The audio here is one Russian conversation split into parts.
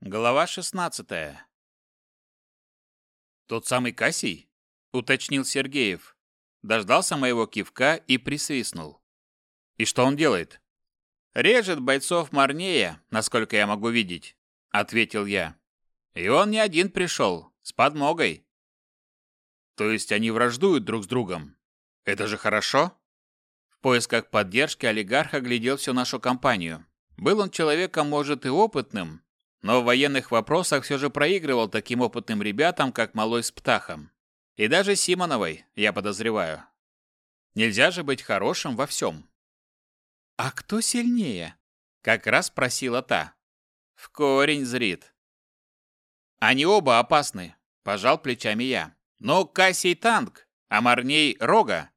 Глава 16. Тот самый Кассий? уточнил Сергеев. Дождался моего кивка и присвистнул. И что он делает? Режет бойцов Марнея, насколько я могу видеть, ответил я. И он не один пришел, с подмогой. То есть они враждуют друг с другом. Это же хорошо? В поисках поддержки олигарх оглядел всю нашу компанию. Был он человеком, может, и опытным, но в военных вопросах все же проигрывал таким опытным ребятам, как Малой с Птахом. И даже Симоновой, я подозреваю. Нельзя же быть хорошим во всем. «А кто сильнее?» – как раз спросила та. «В корень зрит». «Они оба опасны», – пожал плечами я. «Но Кассий танк, а Марней – рога».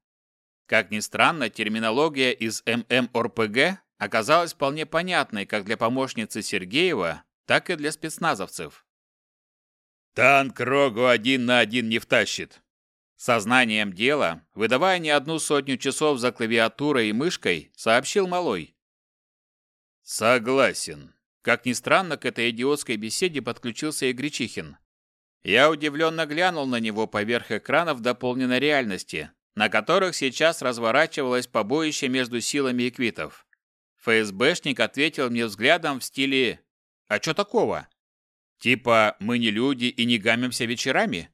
Как ни странно, терминология из ММОРПГ оказалась вполне понятной как для помощницы Сергеева, так и для спецназовцев. «Танк Рогу один на один не втащит!» Сознанием дела, выдавая не одну сотню часов за клавиатурой и мышкой, сообщил Малой. «Согласен». Как ни странно, к этой идиотской беседе подключился и Гречихин. Я удивленно глянул на него поверх экранов дополненной реальности, на которых сейчас разворачивалось побоище между силами эквитов. ФСБшник ответил мне взглядом в стиле а что такого? Типа мы не люди и не гамимся вечерами?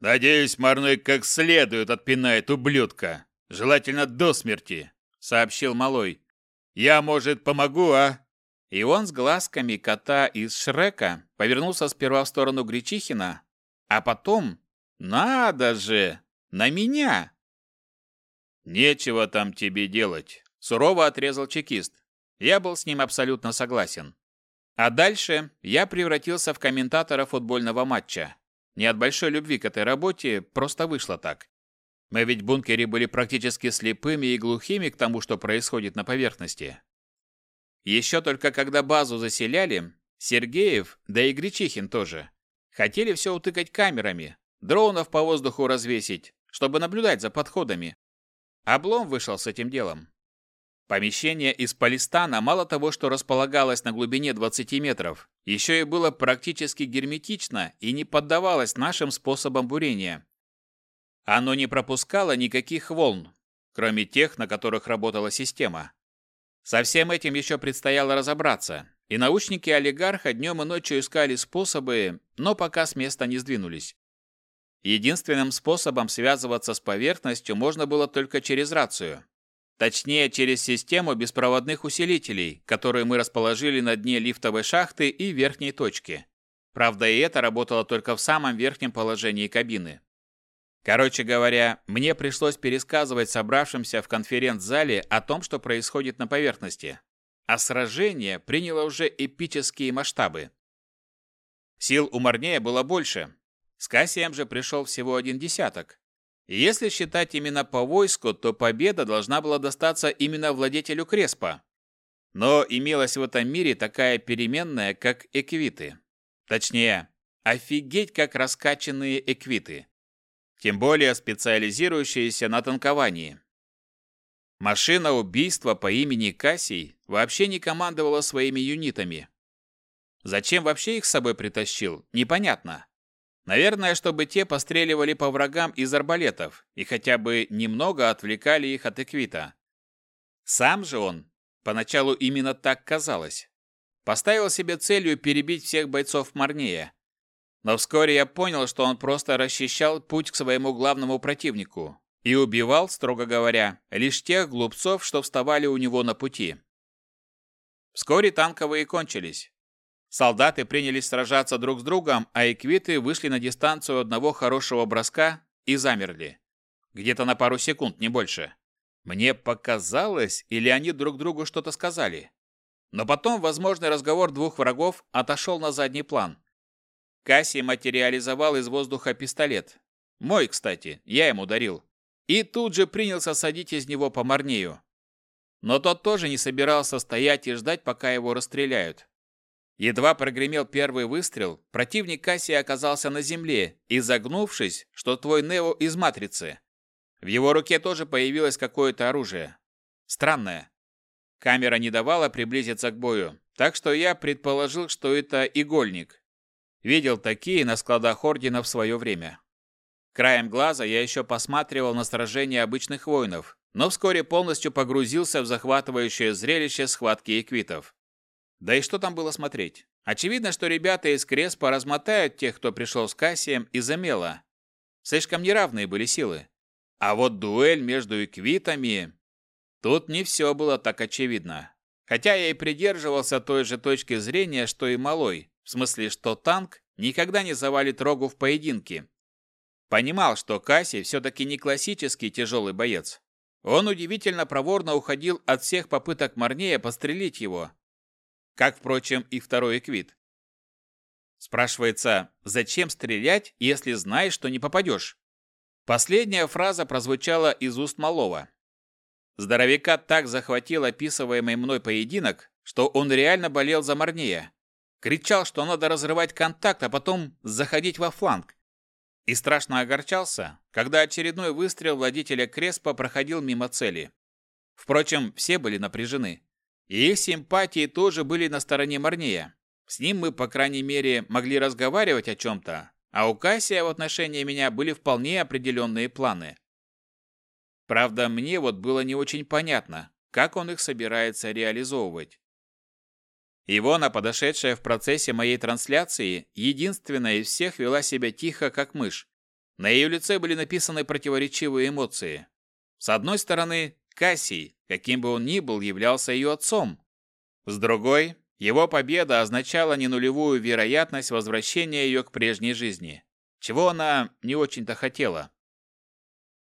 Надеюсь, Марной как следует отпинает ублюдка. Желательно до смерти, сообщил Малой. Я, может, помогу, а? И он с глазками кота из Шрека повернулся сперва в сторону Гречихина, а потом, надо же, на меня. Нечего там тебе делать, сурово отрезал чекист. Я был с ним абсолютно согласен. А дальше я превратился в комментатора футбольного матча. Не от большой любви к этой работе, просто вышло так. Мы ведь в бункере были практически слепыми и глухими к тому, что происходит на поверхности. Еще только когда базу заселяли, Сергеев, да и Гречихин тоже, хотели все утыкать камерами, дронов по воздуху развесить, чтобы наблюдать за подходами. Облом вышел с этим делом. Помещение из полистана мало того, что располагалось на глубине 20 метров, еще и было практически герметично и не поддавалось нашим способам бурения. Оно не пропускало никаких волн, кроме тех, на которых работала система. Со всем этим еще предстояло разобраться, и научники олигарха днем и ночью искали способы, но пока с места не сдвинулись. Единственным способом связываться с поверхностью можно было только через рацию. Точнее, через систему беспроводных усилителей, которые мы расположили на дне лифтовой шахты и верхней точки. Правда, и это работало только в самом верхнем положении кабины. Короче говоря, мне пришлось пересказывать собравшимся в конференц-зале о том, что происходит на поверхности. А сражение приняло уже эпические масштабы. Сил у Марнея было больше. С Кассием же пришел всего один десяток. Если считать именно по войску, то победа должна была достаться именно владетелю Креспа. Но имелась в этом мире такая переменная, как эквиты. Точнее, офигеть как раскачанные эквиты. Тем более специализирующиеся на танковании. Машина убийства по имени Кассий вообще не командовала своими юнитами. Зачем вообще их с собой притащил, непонятно. Наверное, чтобы те постреливали по врагам из арбалетов и хотя бы немного отвлекали их от Эквита. Сам же он, поначалу именно так казалось, поставил себе целью перебить всех бойцов Марнея. Но вскоре я понял, что он просто расчищал путь к своему главному противнику и убивал, строго говоря, лишь тех глупцов, что вставали у него на пути. Вскоре танковые кончились. Солдаты принялись сражаться друг с другом, а эквиты вышли на дистанцию одного хорошего броска и замерли. Где-то на пару секунд, не больше. Мне показалось, или они друг другу что-то сказали. Но потом возможный разговор двух врагов отошел на задний план. Касси материализовал из воздуха пистолет. Мой, кстати, я ему дарил. И тут же принялся садить из него по Марнею. Но тот тоже не собирался стоять и ждать, пока его расстреляют. Едва прогремел первый выстрел, противник Кассии оказался на земле, изогнувшись, что твой Нео из матрицы. В его руке тоже появилось какое-то оружие. Странное. Камера не давала приблизиться к бою, так что я предположил, что это игольник. Видел такие на складах ордена в свое время. Краем глаза я еще посматривал на сражения обычных воинов, но вскоре полностью погрузился в захватывающее зрелище схватки эквитов. Да и что там было смотреть? Очевидно, что ребята из Креспа размотают тех, кто пришел с Кассием из-за мела. Слишком неравные были силы. А вот дуэль между эквитами... Тут не все было так очевидно. Хотя я и придерживался той же точки зрения, что и Малой, в смысле, что танк никогда не завалит рогу в поединке. Понимал, что Касси все-таки не классический тяжелый боец. Он удивительно проворно уходил от всех попыток Марнея пострелить его. Как, впрочем, и второй эквит. Спрашивается, зачем стрелять, если знаешь, что не попадешь? Последняя фраза прозвучала из уст малого. Здоровяка так захватил описываемый мной поединок, что он реально болел за Марнея. Кричал, что надо разрывать контакт, а потом заходить во фланг. И страшно огорчался, когда очередной выстрел владителя Креспа проходил мимо цели. Впрочем, все были напряжены. И их симпатии тоже были на стороне Марнея. С ним мы, по крайней мере, могли разговаривать о чем-то, а у Кассия в отношении меня были вполне определенные планы. Правда, мне вот было не очень понятно, как он их собирается реализовывать. Ивона, подошедшая в процессе моей трансляции, единственная из всех вела себя тихо, как мышь. На ее лице были написаны противоречивые эмоции. С одной стороны, Кассий, каким бы он ни был, являлся ее отцом. С другой, его победа означала не нулевую вероятность возвращения ее к прежней жизни, чего она не очень-то хотела.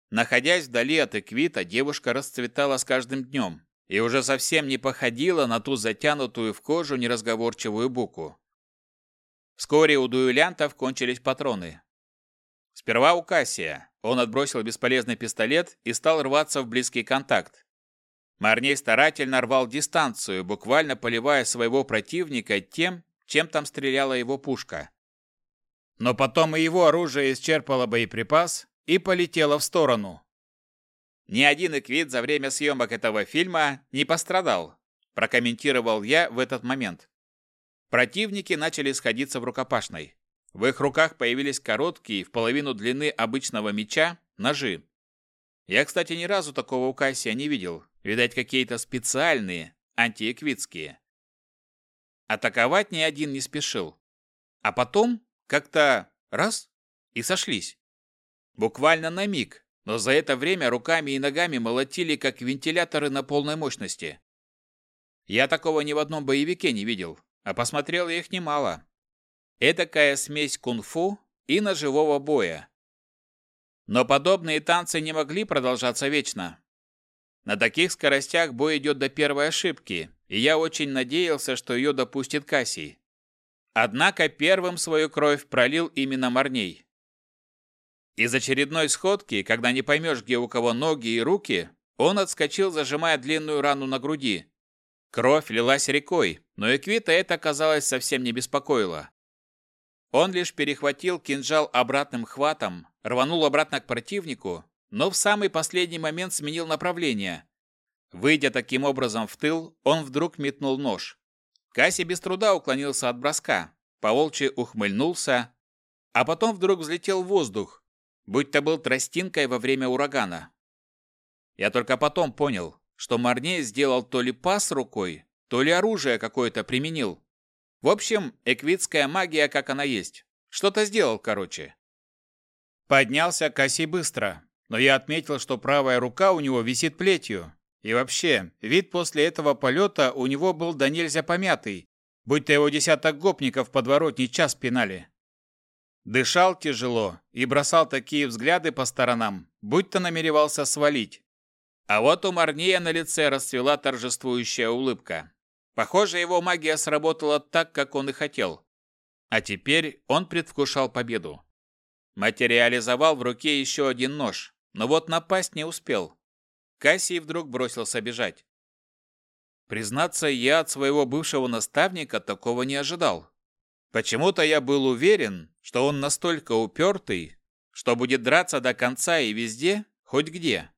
Находясь вдали от Эквита, девушка расцветала с каждым днем и уже совсем не походила на ту затянутую в кожу неразговорчивую буку. Вскоре у дуэлянтов кончились патроны. Сперва у Кассия. Он отбросил бесполезный пистолет и стал рваться в близкий контакт. Марней старательно рвал дистанцию, буквально поливая своего противника тем, чем там стреляла его пушка. Но потом и его оружие исчерпало боеприпас и полетело в сторону. Ни один эквит за время съемок этого фильма не пострадал, прокомментировал я в этот момент. Противники начали сходиться в рукопашной. В их руках появились короткие, в половину длины обычного меча, ножи. Я, кстати, ни разу такого у Кассия не видел. Видать, какие-то специальные, антиэквитские. Атаковать ни один не спешил. А потом как-то раз и сошлись. Буквально на миг, но за это время руками и ногами молотили, как вентиляторы на полной мощности. Я такого ни в одном боевике не видел, а посмотрел их немало. Этакая смесь кунг-фу и ножевого боя. Но подобные танцы не могли продолжаться вечно. На таких скоростях бой идет до первой ошибки, и я очень надеялся, что ее допустит Кассий. Однако первым свою кровь пролил именно Марней. Из очередной сходки, когда не поймешь, где у кого ноги и руки, он отскочил, зажимая длинную рану на груди. Кровь лилась рекой, но Эквита это, казалось, совсем не беспокоило. Он лишь перехватил кинжал обратным хватом, рванул обратно к противнику, но в самый последний момент сменил направление. Выйдя таким образом в тыл, он вдруг метнул нож. Касси без труда уклонился от броска, поволчи ухмыльнулся, а потом вдруг взлетел в воздух, будь то был тростинкой во время урагана. Я только потом понял, что Марней сделал то ли пас рукой, то ли оружие какое-то применил. В общем, эквитская магия, как она есть. Что-то сделал, короче. Поднялся Кассий быстро, но я отметил, что правая рука у него висит плетью. И вообще, вид после этого полета у него был до нельзя помятый, будь то его десяток гопников подворотни час пинали. Дышал тяжело и бросал такие взгляды по сторонам, будто намеревался свалить. А вот у Марнея на лице расцвела торжествующая улыбка. Похоже, его магия сработала так, как он и хотел. А теперь он предвкушал победу. Материализовал в руке еще один нож, но вот напасть не успел. Кассий вдруг бросился бежать. Признаться, я от своего бывшего наставника такого не ожидал. Почему-то я был уверен, что он настолько упертый, что будет драться до конца и везде, хоть где.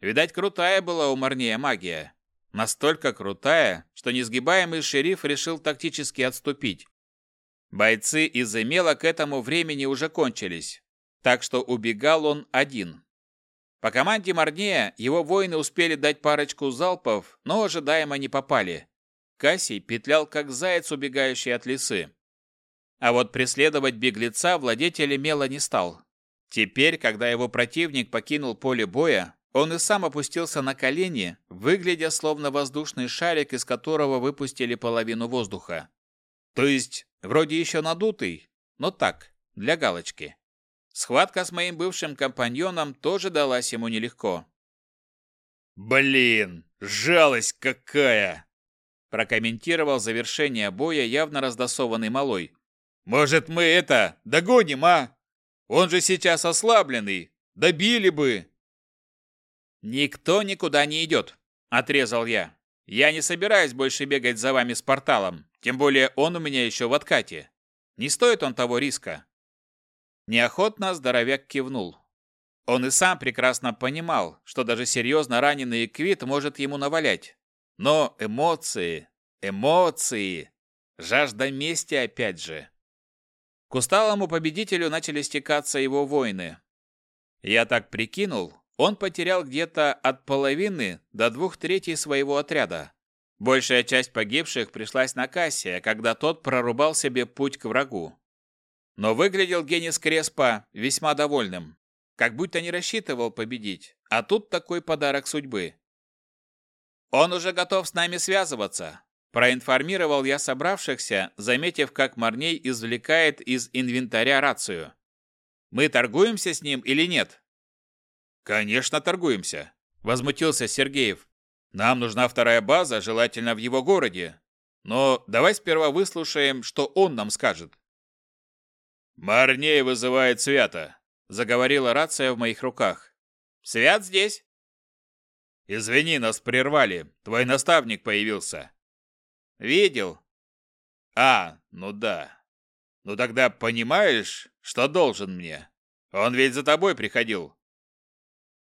Видать, крутая была у Марнея магия. Настолько крутая, что несгибаемый шериф решил тактически отступить. Бойцы из Эмела к этому времени уже кончились, так что убегал он один. По команде Марнея его воины успели дать парочку залпов, но ожидаемо не попали. Кассий петлял как заяц, убегающий от лисы. А вот преследовать беглеца владетель Мела не стал. Теперь, когда его противник покинул поле боя, он и сам опустился на колени, выглядя словно воздушный шарик, из которого выпустили половину воздуха. То есть, вроде еще надутый, но так, для галочки. Схватка с моим бывшим компаньоном тоже далась ему нелегко. «Блин, жалость какая!» прокомментировал завершение боя явно раздосованный малой. «Может, мы это, догоним, а? Он же сейчас ослабленный. Добили бы!» «Никто никуда не идет», — отрезал я. «Я не собираюсь больше бегать за вами с порталом, тем более он у меня еще в откате. Не стоит он того риска». Неохотно здоровяк кивнул. Он и сам прекрасно понимал, что даже серьезно раненый Квит может ему навалять. Но эмоции, эмоции, жажда мести опять же. К усталому победителю начали стекаться его воины. Я так прикинул, он потерял где-то от половины до двух третей своего отряда. Большая часть погибших пришлась на Кассия, когда тот прорубал себе путь к врагу. Но выглядел Генис Креспа весьма довольным, как будто не рассчитывал победить, а тут такой подарок судьбы. «Он уже готов с нами связываться», – проинформировал я собравшихся, заметив, как Марней извлекает из инвентаря рацию. «Мы торгуемся с ним или нет?» «Конечно, торгуемся», – возмутился Сергеев. «Нам нужна вторая база, желательно в его городе. Но давай сперва выслушаем, что он нам скажет». «Марней вызывает Свята», – заговорила рация в моих руках. «Свят здесь?» «Извини, нас прервали. Твой наставник появился». «Видел». «А, ну да. Ну тогда понимаешь, что должен мне? Он ведь за тобой приходил».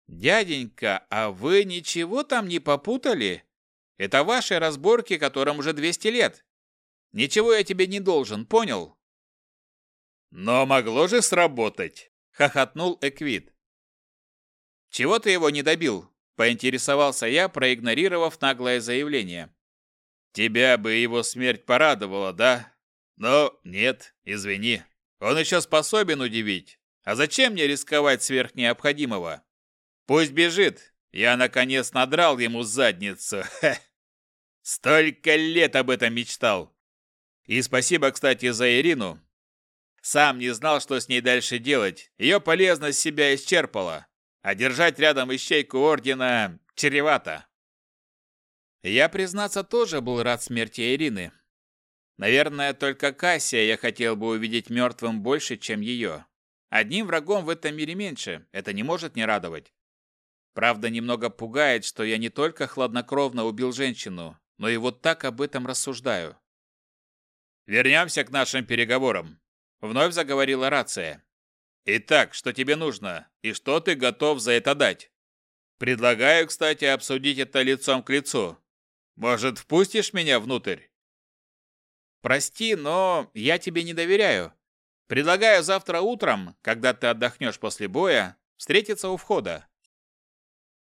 «Дяденька, а вы ничего там не попутали? Это ваши разборки, которым уже 200 лет. Ничего я тебе не должен, понял?» «Но могло же сработать!» — хохотнул Эквит. «Чего ты его не добил?» Поинтересовался я, проигнорировав наглое заявление. «Тебя бы его смерть порадовала, да? Но нет, извини. Он еще способен удивить. А зачем мне рисковать сверх необходимого? Пусть бежит. Я, наконец, надрал ему задницу. Хе. Столько лет об этом мечтал. И спасибо, кстати, за Ирину. Сам не знал, что с ней дальше делать. Ее полезность себя исчерпала а держать рядом ищейку ордена чревато. Я, признаться, тоже был рад смерти Ирины. Наверное, только Кассия я хотел бы увидеть мертвым больше, чем ее. Одним врагом в этом мире меньше, это не может не радовать. Правда, немного пугает, что я не только хладнокровно убил женщину, но и вот так об этом рассуждаю. «Вернемся к нашим переговорам», — вновь заговорила рация. Итак, что тебе нужно и что ты готов за это дать? Предлагаю, кстати, обсудить это лицом к лицу. Может, впустишь меня внутрь? Прости, но я тебе не доверяю. Предлагаю завтра утром, когда ты отдохнешь после боя, встретиться у входа.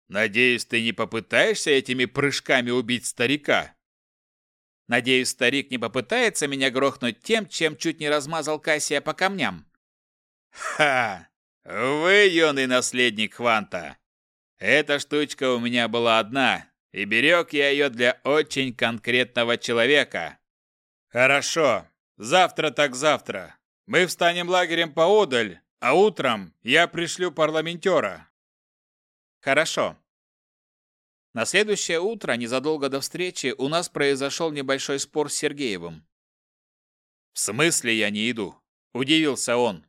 Надеюсь, ты не попытаешься этими прыжками убить старика? Надеюсь, старик не попытается меня грохнуть тем, чем чуть не размазал Кассия по камням. Ха! Вы юный наследник Хванта. Эта штучка у меня была одна, и берег я ее для очень конкретного человека. Хорошо, завтра так завтра. Мы встанем лагерем поодаль, а утром я пришлю парламентера. Хорошо. На следующее утро, незадолго до встречи, у нас произошел небольшой спор с Сергеевым. «В смысле я не иду?» – удивился он.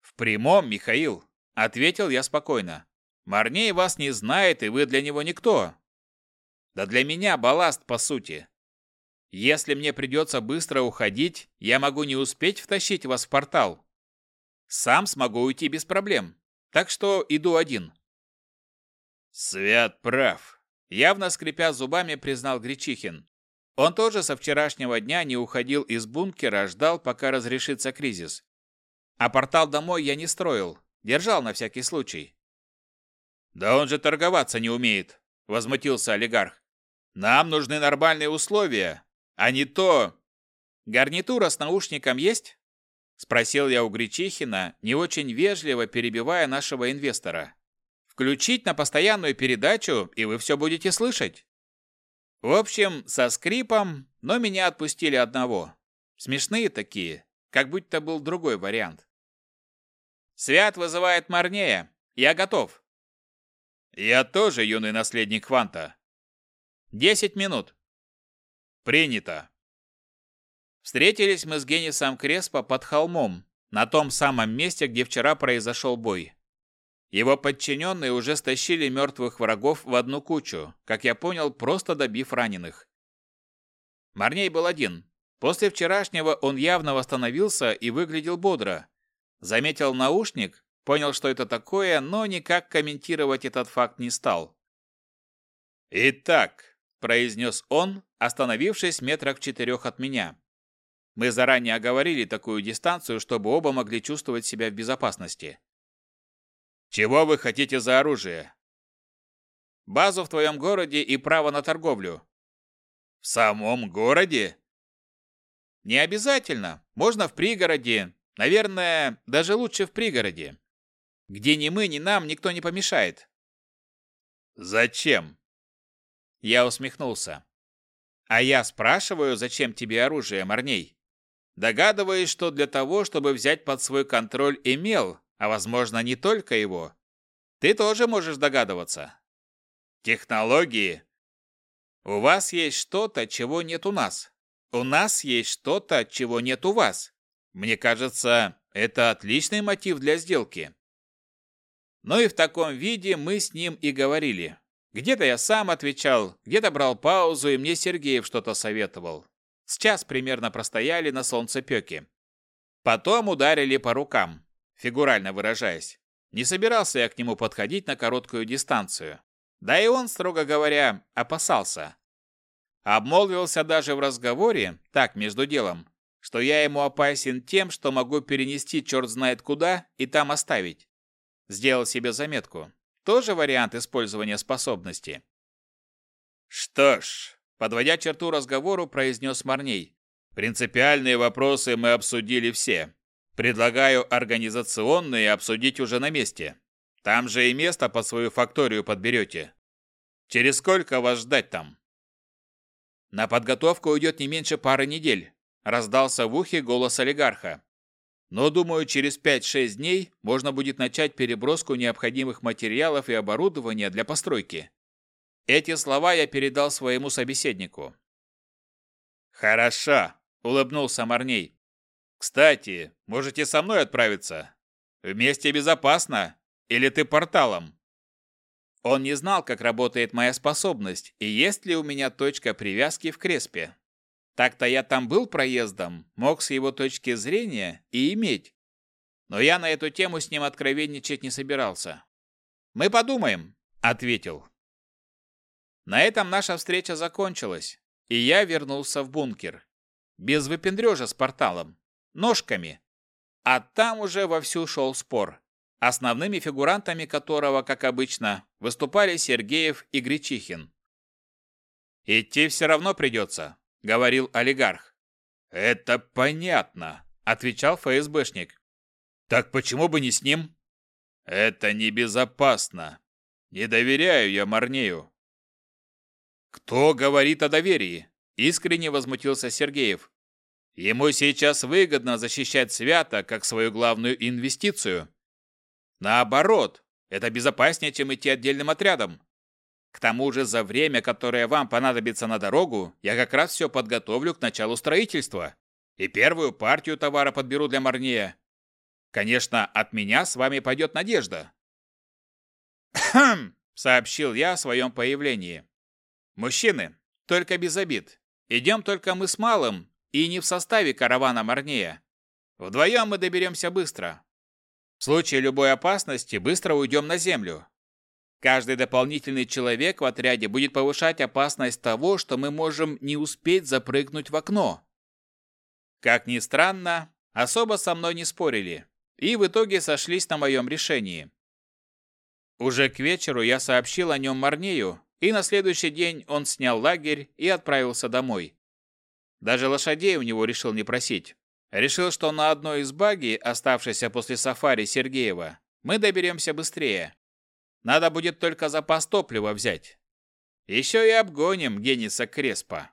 «В прямом, Михаил», — ответил я спокойно. «Марней вас не знает, и вы для него никто. Да для меня балласт, по сути. Если мне придется быстро уходить, я могу не успеть втащить вас в портал. Сам смогу уйти без проблем, так что иду один». «Свят прав. Явно скрипя зубами, признал Гречихин. Он тоже со вчерашнего дня не уходил из бункера, ждал, пока разрешится кризис. А портал домой я не строил, держал на всякий случай. «Да он же торговаться не умеет», – возмутился олигарх. «Нам нужны нормальные условия, а не то...» «Гарнитура с наушником есть?» – спросил я у Гречихина, не очень вежливо перебивая нашего инвестора. «Включить на постоянную передачу, и вы все будете слышать». В общем, со скрипом, но меня отпустили одного. Смешные такие, как будто был другой вариант. «Свят вызывает Марнея. Я готов». «Я тоже юный наследник Кванта». «Десять минут». «Принято». Встретились мы с Генисом Креспо под холмом, на том самом месте, где вчера произошел бой. Его подчиненные уже стащили мертвых врагов в одну кучу, как я понял, просто добив раненых. Марней был один. После вчерашнего он явно восстановился и выглядел бодро. Заметил наушник, понял, что это такое, но никак комментировать этот факт не стал. «Итак», – произнес он, остановившись метрах в четырех от меня. Мы заранее оговорили такую дистанцию, чтобы оба могли чувствовать себя в безопасности. Чего вы хотите за оружие? Базу в твоем городе и право на торговлю. В самом городе? Не обязательно. Можно в пригороде. Наверное, даже лучше в пригороде. Где ни мы, ни нам никто не помешает. Зачем? Я усмехнулся. А я спрашиваю, зачем тебе оружие, Марней? Догадываюсь, что для того, чтобы взять под свой контроль Эмел, а возможно не только его. Ты тоже можешь догадываться. Технологии. У вас есть что-то, чего нет у нас. У нас есть что-то, чего нет у вас. Мне кажется, это отличный мотив для сделки. Ну и в таком виде мы с ним и говорили. Где-то я сам отвечал, где-то брал паузу, и мне Сергеев что-то советовал. С час примерно простояли на солнцепеке. Потом ударили по рукам фигурально выражаясь. Не собирался я к нему подходить на короткую дистанцию. Да и он, строго говоря, опасался. Обмолвился даже в разговоре, так, между делом, что я ему опасен тем, что могу перенести черт знает куда и там оставить. Сделал себе заметку. Тоже вариант использования способности. Что ж, подводя черту разговору, произнес Марней. Принципиальные вопросы мы обсудили все. Предлагаю организационные обсудить уже на месте. Там же и место под свою факторию подберете. Через сколько вас ждать там? На подготовку уйдет не меньше пары недель, раздался в ухе голос олигарха. Но, думаю, через 5-6 дней можно будет начать переброску необходимых материалов и оборудования для постройки. Эти слова я передал своему собеседнику. «Хорошо», — улыбнулся Марней. Кстати, можете со мной отправиться. Вместе безопасно. Или ты порталом? Он не знал, как работает моя способность и есть ли у меня точка привязки в Креспе. Так-то я там был проездом, мог с его точки зрения и иметь. Но я на эту тему с ним откровенничать не собирался. «Мы подумаем», — ответил. На этом наша встреча закончилась, и я вернулся в бункер. Без выпендрежа с порталом ножками. А там уже вовсю шел спор, основными фигурантами которого, как обычно, выступали Сергеев и Гречихин. «Идти все равно придется», — говорил олигарх. «Это понятно», — отвечал ФСБшник. «Так почему бы не с ним?» «Это небезопасно. Не доверяю я Марнею». «Кто говорит о доверии?» — искренне возмутился Сергеев. Ему сейчас выгодно защищать Свято как свою главную инвестицию. Наоборот, это безопаснее, чем идти отдельным отрядом. К тому же за время, которое вам понадобится на дорогу, я как раз все подготовлю к началу строительства. И первую партию товара подберу для Марнея. Конечно, от меня с вами пойдет надежда. «Хм!» — сообщил я о своем появлении. «Мужчины, только без обид. Идем только мы с Малым, и не в составе каравана Марнея. Вдвоем мы доберемся быстро. В случае любой опасности быстро уйдем на землю. Каждый дополнительный человек в отряде будет повышать опасность того, что мы можем не успеть запрыгнуть в окно. Как ни странно, особо со мной не спорили, и в итоге сошлись на моем решении. Уже к вечеру я сообщил о нем Марнею, и на следующий день он снял лагерь и отправился домой. Даже лошадей у него решил не просить. Решил, что на одной из баги, оставшейся после сафари Сергеева, мы доберемся быстрее. Надо будет только запас топлива взять. Еще и обгоним Гениса Креспа.